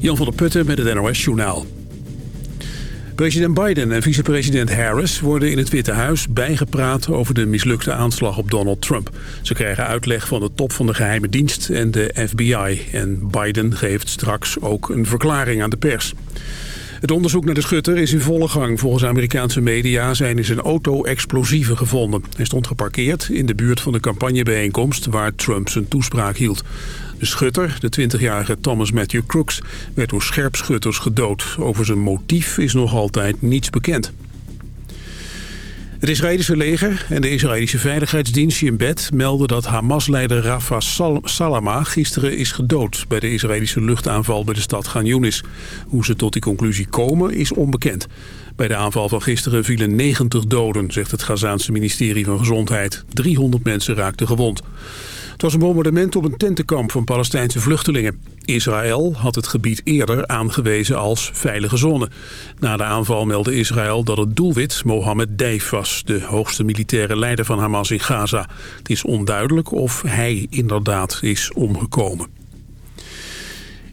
Jan van der Putten met het NOS Journaal. President Biden en vicepresident Harris worden in het Witte Huis bijgepraat over de mislukte aanslag op Donald Trump. Ze krijgen uitleg van de top van de geheime dienst en de FBI. En Biden geeft straks ook een verklaring aan de pers. Het onderzoek naar de schutter is in volle gang. Volgens Amerikaanse media zijn in zijn auto explosieven gevonden. Hij stond geparkeerd in de buurt van de campagnebijeenkomst waar Trump zijn toespraak hield. De schutter, de 20-jarige Thomas Matthew Crooks, werd door scherpschutters gedood. Over zijn motief is nog altijd niets bekend. Het Israëlische leger en de Israëlische veiligheidsdienst Shin Bet melden dat Hamas-leider Rafa Salama gisteren is gedood bij de Israëlische luchtaanval bij de stad Gan. Hoe ze tot die conclusie komen is onbekend. Bij de aanval van gisteren vielen 90 doden, zegt het Gazaanse ministerie van Gezondheid. 300 mensen raakten gewond. Het was een bombardement op een tentenkamp van Palestijnse vluchtelingen. Israël had het gebied eerder aangewezen als veilige zone. Na de aanval meldde Israël dat het doelwit Mohammed Deif was... de hoogste militaire leider van Hamas in Gaza. Het is onduidelijk of hij inderdaad is omgekomen.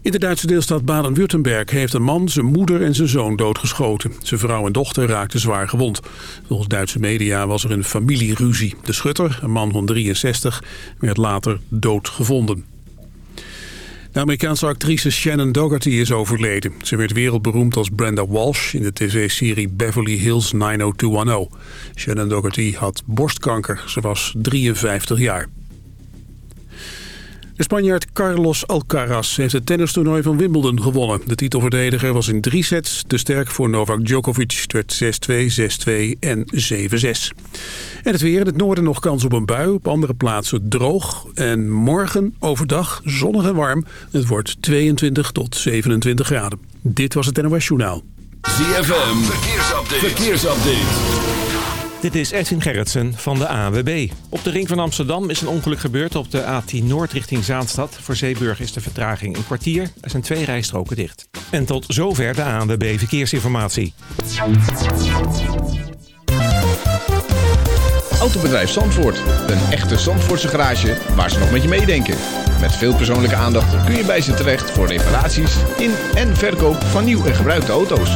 In de Duitse deelstaat Baden-Württemberg heeft een man zijn moeder en zijn zoon doodgeschoten. Zijn vrouw en dochter raakten zwaar gewond. Volgens Duitse media was er een familieruzie. De schutter, een man van 63, werd later dood gevonden. De Amerikaanse actrice Shannon Doherty is overleden. Ze werd wereldberoemd als Brenda Walsh in de tv-serie Beverly Hills 90210. Shannon Doherty had borstkanker. Ze was 53 jaar. De Spanjaard Carlos Alcaraz heeft het tennistoernooi van Wimbledon gewonnen. De titelverdediger was in drie sets te sterk voor Novak Djokovic. Het werd 6-2, 6-2 en 7-6. En het weer in het noorden nog kans op een bui. Op andere plaatsen droog. En morgen overdag zonnig en warm. Het wordt 22 tot 27 graden. Dit was het NOS Journaal. ZFM, verkeersupdate. verkeersupdate. Dit is Edwin Gerritsen van de ANWB. Op de ring van Amsterdam is een ongeluk gebeurd op de A10 Noord richting Zaanstad. Voor Zeeburg is de vertraging een kwartier. Er zijn twee rijstroken dicht. En tot zover de ANWB Verkeersinformatie. Autobedrijf Zandvoort. Een echte Zandvoortse garage waar ze nog met je meedenken. Met veel persoonlijke aandacht kun je bij ze terecht voor reparaties in en verkoop van nieuw en gebruikte auto's.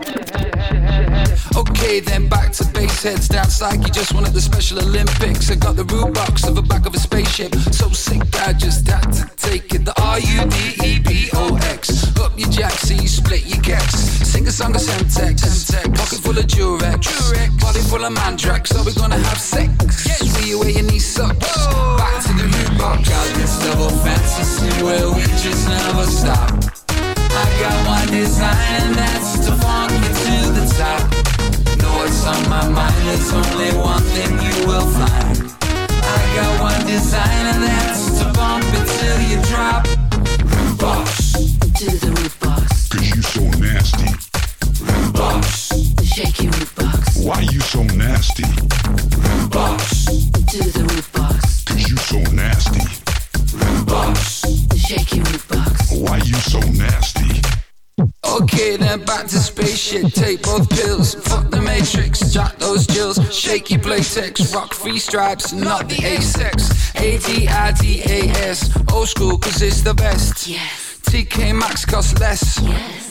Okay, then back to base heads. Like you just won at the Special Olympics. I got the rudebox of the back of a spaceship. So sick, I just had to take it. The R U D E B O X. Up your jack, so you split your gex. Sing a song of Semtex. Pocket full of Durex. Body full of Mandrax. So we gonna have sex. See you where your knee sucks. Back to the rudebox. Got this double fantasy where we just never stop. I got one design and that's to funk you to the top. Know what's on my mind, there's only one thing you will find. I got one design and that's to bump it till you drop. Rudebox, To the rudebox, Cause you so nasty. rudebox, shake your root box. Why you so nasty? rudebox, To the rudebox, Cause you so nasty. rudebox. shake your root box. Why you so nasty? Okay, then back to spaceship. Take both pills. Fuck the matrix. Jack those jills. Shaky playtex. Rock free stripes, not the A-sex. A-D-I-D-A-S. Old school, cause it's the best. Yes, TK Maxx costs less. yes,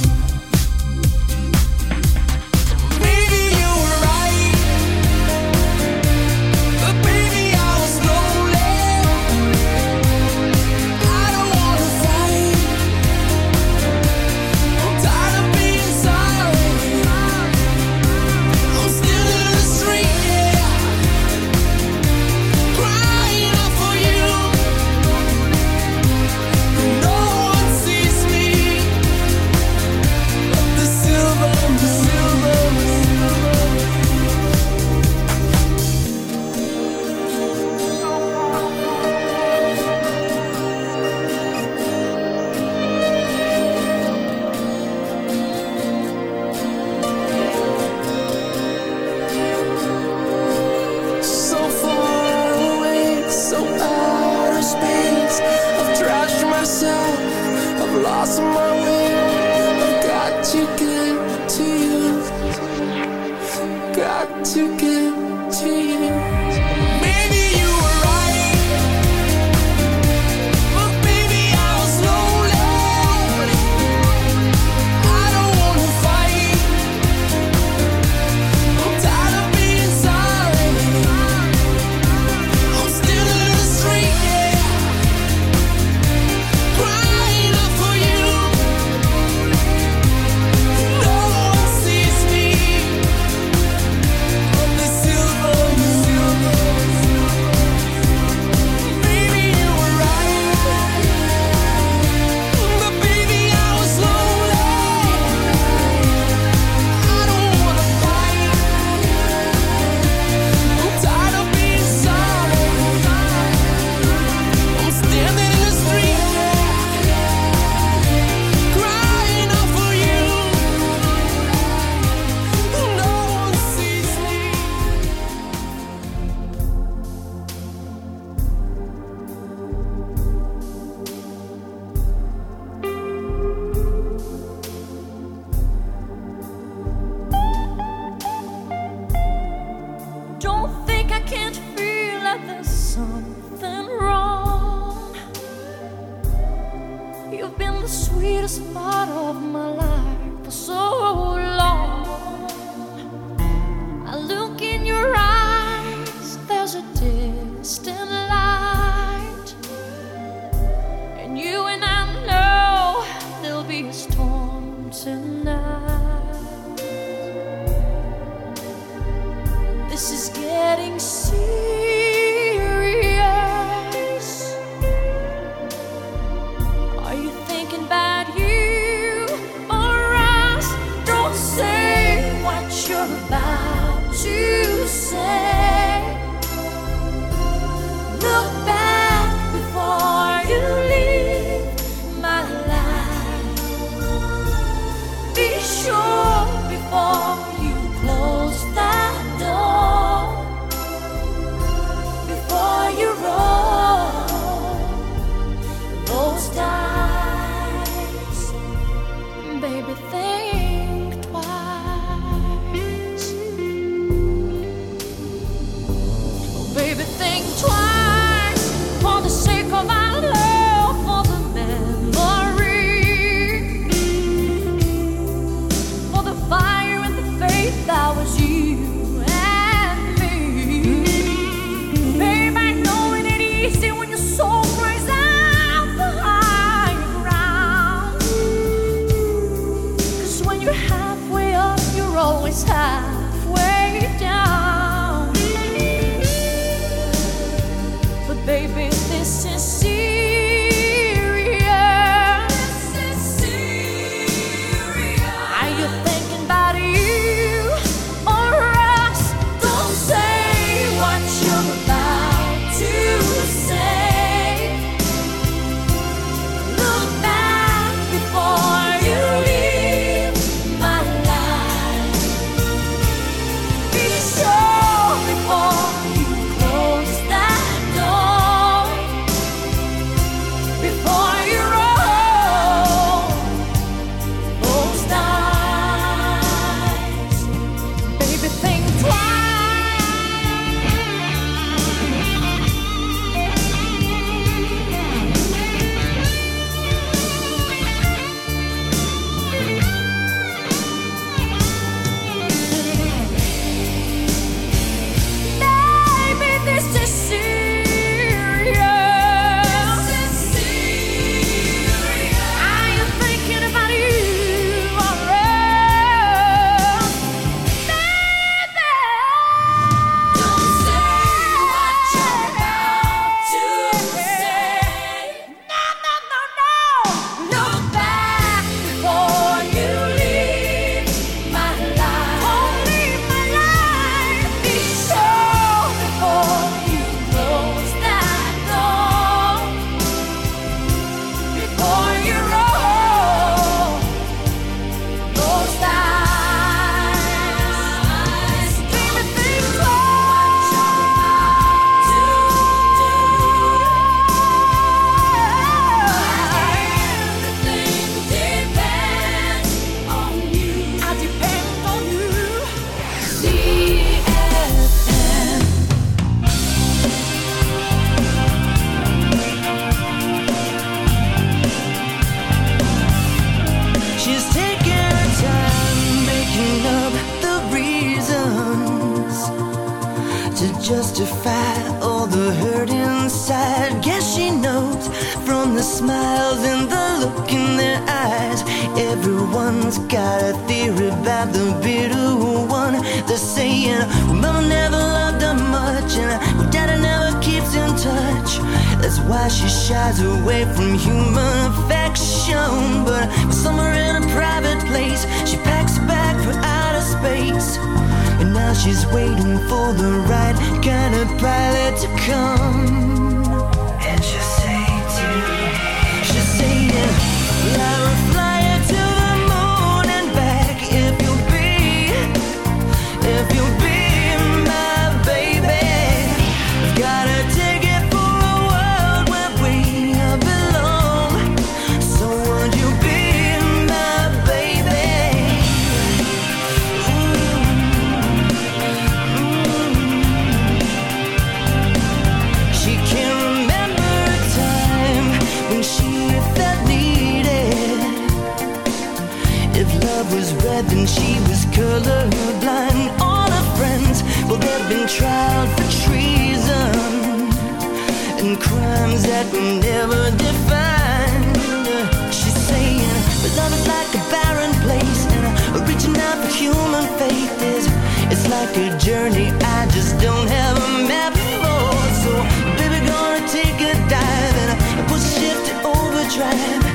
a journey I just don't have a map for. So, baby, gonna take a dive and push overdrive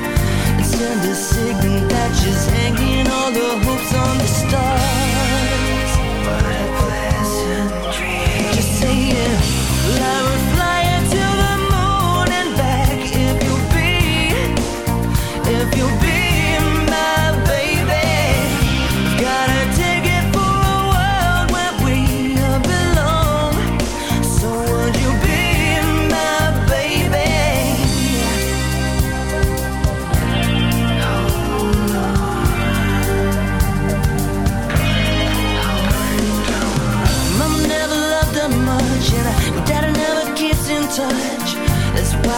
and send a signal that she's hanging all the hopes on the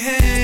hey